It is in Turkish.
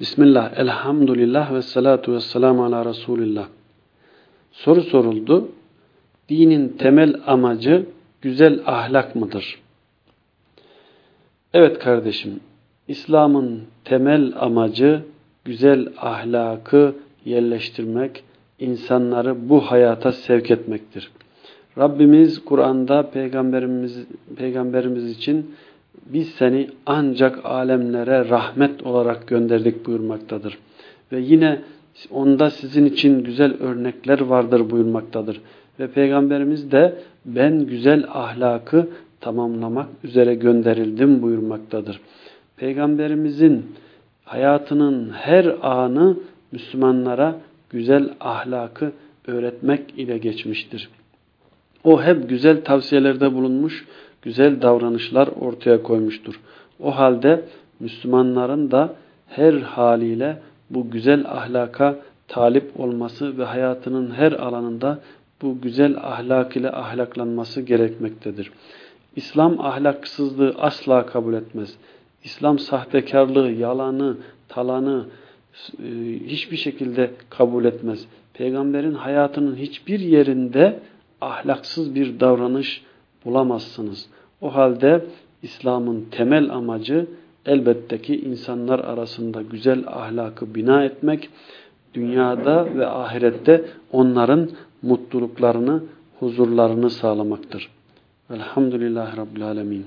Bismillah, elhamdülillah ve salatu ve selamu ala Resulillah. Soru soruldu. Dinin temel amacı güzel ahlak mıdır? Evet kardeşim, İslam'ın temel amacı güzel ahlakı yerleştirmek, insanları bu hayata sevk etmektir. Rabbimiz Kur'an'da peygamberimiz peygamberimiz için biz seni ancak alemlere rahmet olarak gönderdik buyurmaktadır. Ve yine onda sizin için güzel örnekler vardır buyurmaktadır. Ve Peygamberimiz de ben güzel ahlakı tamamlamak üzere gönderildim buyurmaktadır. Peygamberimizin hayatının her anı Müslümanlara güzel ahlakı öğretmek ile geçmiştir. O hep güzel tavsiyelerde bulunmuş, güzel davranışlar ortaya koymuştur. O halde Müslümanların da her haliyle bu güzel ahlaka talip olması ve hayatının her alanında bu güzel ahlak ile ahlaklanması gerekmektedir. İslam ahlaksızlığı asla kabul etmez. İslam sahtekarlığı, yalanı, talanı e, hiçbir şekilde kabul etmez. Peygamberin hayatının hiçbir yerinde ahlaksız bir davranış bulamazsınız. O halde İslam'ın temel amacı elbette ki insanlar arasında güzel ahlakı bina etmek, dünyada ve ahirette onların mutluluklarını, huzurlarını sağlamaktır. Velhamdülillahi Rabbil Alemin.